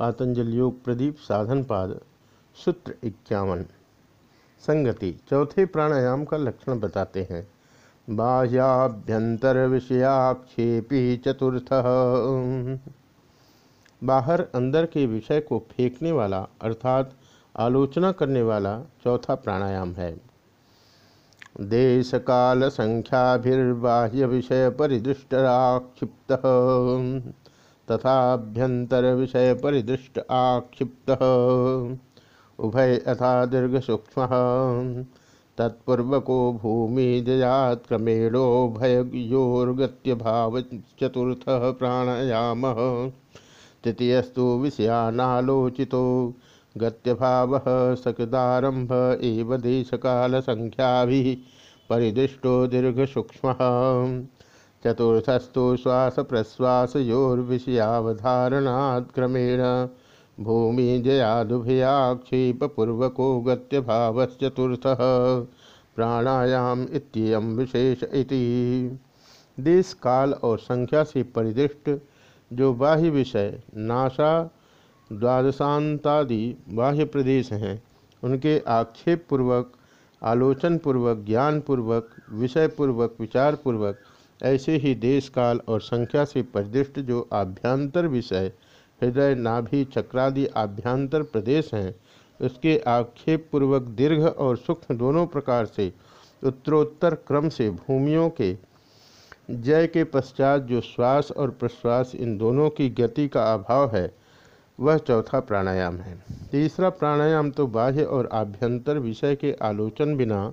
पातंजल योग प्रदीप साधन पाद सूत्र इक्यावन। संगति, चौथे प्राणायाम का लक्षण बताते हैं। बाह्याभ्यंतर विषयाक्षेपी चतुर्थ। बाहर अंदर के विषय को फेंकने वाला, अर्थात आलोचना करने वाला चौथा प्राणायाम है। देश काल संख्याभिर्बाह्य विषय परिदृष्टराक्षिप्त तथाभ्यंतर विषय परिदृष्ट आक्षिप्त। उभय अथा दीर्घ सूक्ष्म तत्पूर्वको भूमि जयात क्रमेणो भयोर्गत्य भाव चतुर्थ प्राणायाम। तृतीयस्तु विषयानालोचितो गत्यभाव सकृदारंभ एव देशकाल संख्या परिदृष्टो दीर्घ सूक्ष्म चतुर्थस्तु श्वास प्रश्वासयोर्विषयावधारणात् क्रमेण भूमि जयादुभयाक्षेपूर्वको गत्यभावश्चतुर्थः प्राणायाम इत्ययम विशेष इति। देश काल और संख्या से परिदृष्ट जो बाह्य विषय नाशा द्वादशांतादि बाह्य प्रदेश हैं, उनके आक्षेप पूर्वक आलोचन पूर्वक ज्ञान पूर्वक विषय पूर्वक विचार पूर्वक ऐसे ही देश काल और संख्या से परिदृष्ट जो आभ्यंतर विषय, हृदय, नाभि, चक्रादि आभ्यंतर प्रदेश हैं, उसके आक्षेप पूर्वक दीर्घ और सूक्ष्म दोनों प्रकार से, उत्तरोत्तर क्रम से भूमियों के जय के पश्चात जो श्वास और प्रश्वास इन दोनों की गति का अभाव है, वह चौथा प्राणायाम है। तीसरा प्राणायाम तो बाह्य और आभ्यंतर विषय के आलोचन बिना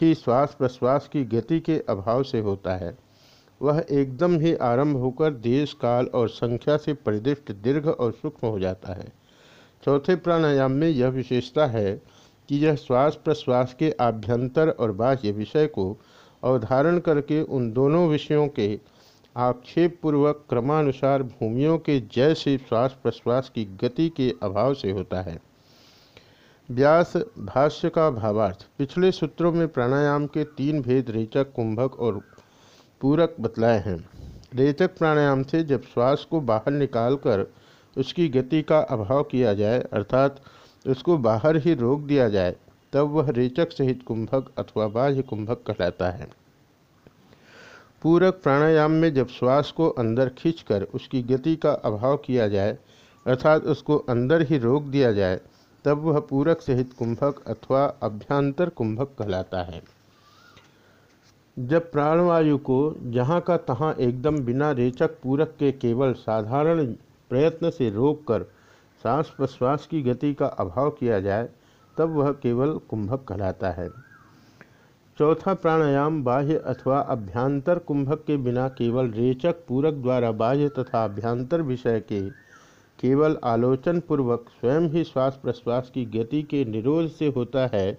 ही श्वास प्रश्वास की गति के अभाव से होता है। वह एकदम ही आरंभ होकर देश काल और संख्या से परिदृष्ट दीर्घ और सूक्ष्म हो जाता है। चौथे प्राणायाम में यह विशेषता है कि यह श्वास प्रश्वास के आभ्यंतर और बाह्य विषय को अवधारण करके उन दोनों विषयों के आक्षेप पूर्वक क्रमानुसार भूमियों के जैसे श्वास प्रश्वास की गति के अभाव से होता है। व्यास भाष्य का भावार्थ, पिछले सूत्रों में प्राणायाम के तीन भेद रेचक, कुंभक और पूरक बतलाए हैं। रेचक प्राणायाम से जब श्वास को बाहर निकालकर उसकी गति का अभाव किया जाए, अर्थात उसको बाहर ही रोक दिया जाए, तब वह रेचक सहित कुंभक अथवा बाह्य कुंभक कहलाता है। पूरक प्राणायाम में जब श्वास को अंदर खींचकर उसकी गति का अभाव किया जाए, अर्थात उसको अंदर ही रोक दिया जाए, तब वह पूरक सहित कुंभक अथवा अभ्यंतर कुंभक कहलाता है। जब प्राणवायु को जहाँ का तहाँ एकदम बिना रेचक पूरक के केवल साधारण प्रयत्न से रोककर सांस प्रश्वास की गति का अभाव किया जाए, तब वह केवल कुंभक कहलाता है। चौथा प्राणायाम बाह्य अथवा अभ्यंतर कुंभक के बिना केवल रेचक पूरक द्वारा बाह्य तथा अभ्यंतर विषय के केवल आलोचन पूर्वक स्वयं ही श्वास प्रश्वास की गति के निरोध से होता है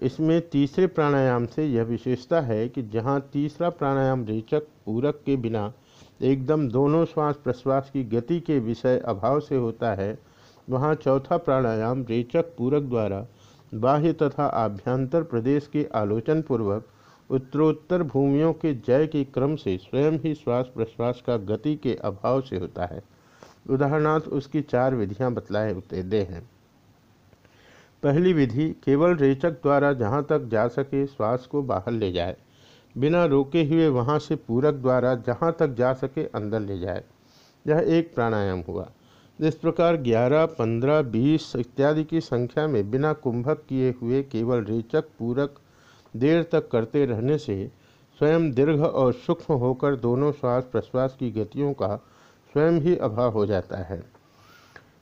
इसमें तीसरे प्राणायाम से यह विशेषता है कि जहाँ तीसरा प्राणायाम रेचक, पूरक के बिना एकदम दोनों श्वास प्रश्वास की गति के विषय अभाव से होता है, वहाँ चौथा प्राणायाम रेचक, पूरक द्वारा बाह्य तथा आभ्यंतर प्रदेश के आलोचन पूर्वक उत्तरोत्तर भूमियों के जय के क्रम से स्वयं ही श्वास प्रश्वास का गति के अभाव से होता है। उदाहरणार्थ, उसकी चार विधियाँ बतलाए दे हैं। पहली विधि केवल रेचक द्वारा जहाँ तक जा सके श्वास को बाहर ले जाए। बिना रोके हुए वहाँ से पूरक द्वारा जहाँ तक जा सके अंदर ले जाए। यह एक प्राणायाम हुआ। इस प्रकार 11, 15, 20 इत्यादि की संख्या में बिना कुंभक किए हुए केवल रेचक पूरक देर तक करते रहने से स्वयं दीर्घ और सूक्ष्म होकर दोनों श्वास प्रश्वास की गतियों का स्वयं ही अभाव हो जाता है।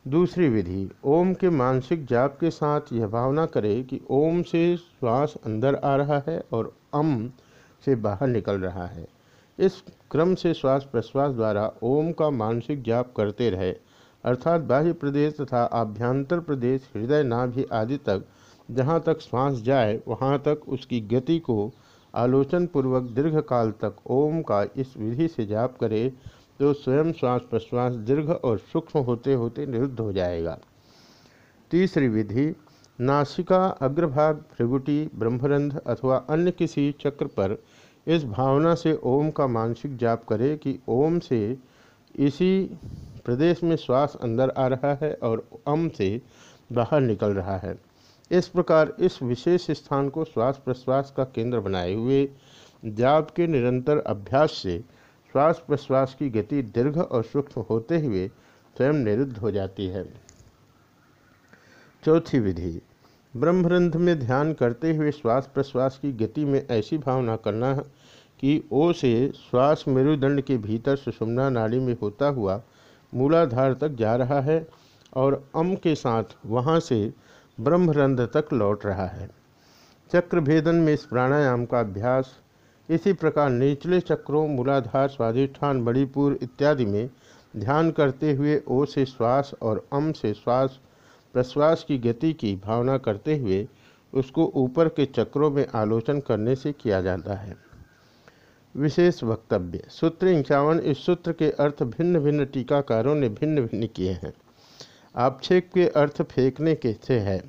दूसरी विधि, ओम के मानसिक जाप के साथ यह भावना करे कि ओम से श्वास अंदर आ रहा है और अम से बाहर निकल रहा है। इस क्रम से श्वास प्रश्वास द्वारा ओम का मानसिक जाप करते रहे। अर्थात बाह्य प्रदेश तथा आभ्यंतर प्रदेश, हृदय, नाभि आदि तक जहाँ तक श्वास जाए, वहाँ तक उसकी गति को आलोचन पूर्वक दीर्घ काल तक ओम का इस विधि से जाप करे तो स्वयं श्वास प्रश्वास दीर्घ और सूक्ष्म होते होते निरुद्ध हो जाएगा। तीसरी विधि, नासिका, अग्रभाग, भृगुटी, ब्रह्मरंध अथवा अन्य किसी चक्र पर इस भावना से ओम का मानसिक जाप करे कि ओम से इसी प्रदेश में श्वास अंदर आ रहा है और अम से बाहर निकल रहा है। इस प्रकार इस विशेष स्थान को श्वास प्रश्वास का केंद्र बनाए हुए जाप के निरंतर अभ्यास से श्वास प्रश्वास की गति दीर्घ और सूक्ष्म होते हुए स्वयं निरुद्ध हो जाती है। चौथी विधि, ब्रह्मरंध में ध्यान करते हुए श्वास प्रश्वास की गति में ऐसी भावना करना कि ओ से श्वास मेरुदंड के भीतर सुषुम्ना नाड़ी में होता हुआ मूलाधार तक जा रहा है और अम के साथ वहाँ से ब्रह्मरंध्र तक लौट रहा है। चक्र भेदन में इस प्राणायाम का अभ्यास इसी प्रकार निचले चक्रों, मूलाधार, स्वाधिष्ठान मणिपुर इत्यादि में ध्यान करते हुए ओ से श्वास और अम से श्वास, प्रश्वास की गति की भावना करते हुए उसको ऊपर के चक्रों में आलोचन करने से किया जाता है। विशेष वक्तव्य, सूत्र इंक्यावन इस सूत्र के अर्थ भिन्न भिन्न टीकाकारों ने भिन्न भिन्न किए हैं। आक्षेप के अर्थ फेंकने के से है।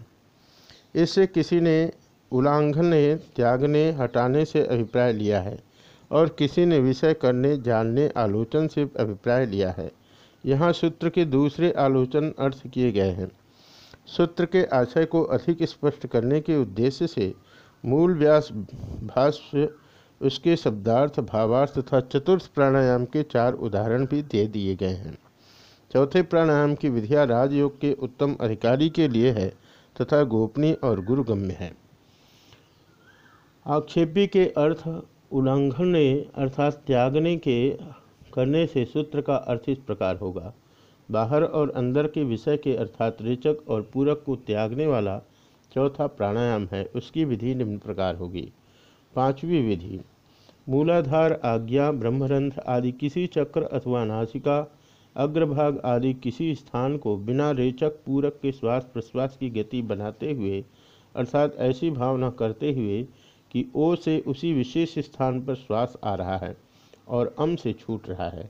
इससे किसी ने उल्लांघने त्यागने, हटाने से अभिप्राय लिया है और किसी ने विषय करने, जानने, आलोचन से अभिप्राय लिया है। यहाँ सूत्र के दूसरे आलोचन अर्थ किए गए हैं। सूत्र के आशय को अधिक स्पष्ट करने के उद्देश्य से मूल व्यास भाष्य उसके शब्दार्थ, भावार्थ तथा चतुर्थ प्राणायाम के चार उदाहरण भी दे दिए गए हैं। चौथे प्राणायाम की विधिया राजयोग के उत्तम अधिकारी के लिए है तथा गोपनीय और गुरुगम्य है। आक्षेपी के अर्थ उल्लंघन अर्थात त्यागने के करने से सूत्र का अर्थ इस प्रकार होगा। बाहर और अंदर के विषय के अर्थात रेचक और पूरक को त्यागने वाला चौथा प्राणायाम है, उसकी विधि निम्न प्रकार होगी। पांचवी विधि, मूलाधार आज्ञा, ब्रह्मरंध्र आदि किसी चक्र अथवा नासिका, अग्रभाग आदि किसी स्थान को बिना रेचक, पूरक के श्वास प्रश्वास की गति बनाते हुए, अर्थात ऐसी भावना करते हुए कि ओ से उसी विशेष स्थान पर श्वास आ रहा है और अम से छूट रहा है।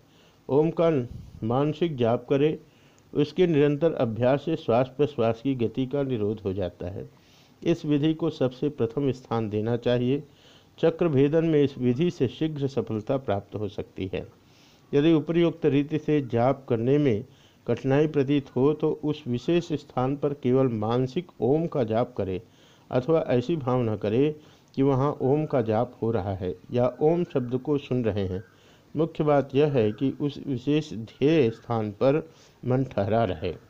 ओम का मानसिक जाप करे, उसके निरंतर अभ्यास से श्वास प्रश्वास की गति का निरोध हो जाता है। इस विधि को सबसे प्रथम स्थान देना चाहिए। चक्र भेदन में इस विधि से शीघ्र सफलता प्राप्त हो सकती है। यदि उपयुक्त रीति से जाप करने में कठिनाई प्रतीत हो तो उस विशेष स्थान पर केवल मानसिक ओम का जाप करे अथवा ऐसी भावना करे कि वहाँ ओम का जाप हो रहा है, या ओम शब्द को सुन रहे हैं। मुख्य बात यह है कि उस विशेष ध्येय स्थान पर मन ठहरा रहे।